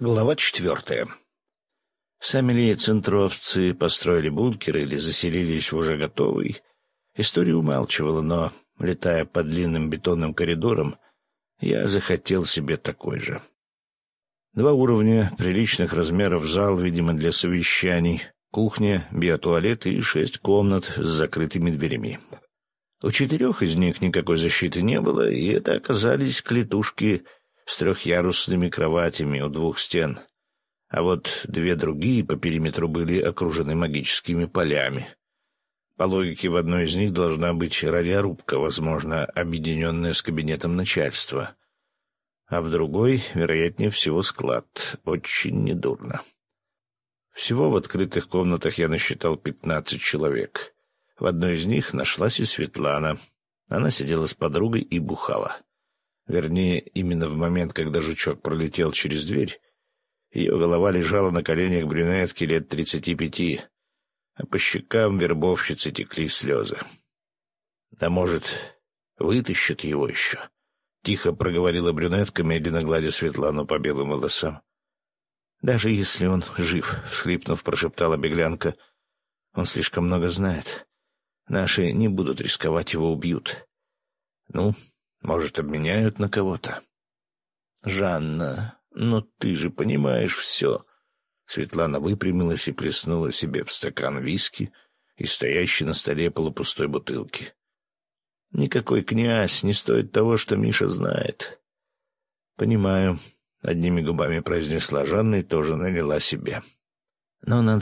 Глава четвертая. Сами ли центровцы построили бункер или заселились в уже готовый, история умалчивала, но, летая по длинным бетонным коридорам, я захотел себе такой же. Два уровня, приличных размеров зал, видимо, для совещаний, кухня, биотуалет и шесть комнат с закрытыми дверями. У четырех из них никакой защиты не было, и это оказались клетушки — с трехъярусными кроватями у двух стен, а вот две другие по периметру были окружены магическими полями. По логике, в одной из них должна быть радиорубка, возможно, объединенная с кабинетом начальства, а в другой, вероятнее всего, склад. Очень недурно. Всего в открытых комнатах я насчитал пятнадцать человек. В одной из них нашлась и Светлана. Она сидела с подругой и бухала. Вернее, именно в момент, когда жучок пролетел через дверь, ее голова лежала на коленях брюнетки лет тридцати пяти, а по щекам вербовщицы текли слезы. «Да, может, вытащит его еще?» — тихо проговорила брюнетка, медленно гладя Светлану по белым волосам. «Даже если он жив», — всхлипнув, прошептала беглянка, — «он слишком много знает. Наши не будут рисковать, его убьют». «Ну, может, обменяют на кого-то? Жанна, но ты же понимаешь все. Светлана выпрямилась и плеснула себе в стакан виски и стоящей на столе полупустой бутылки. Никакой князь не стоит того, что Миша знает. Понимаю, одними губами произнесла Жанна и тоже налила себе. Но надо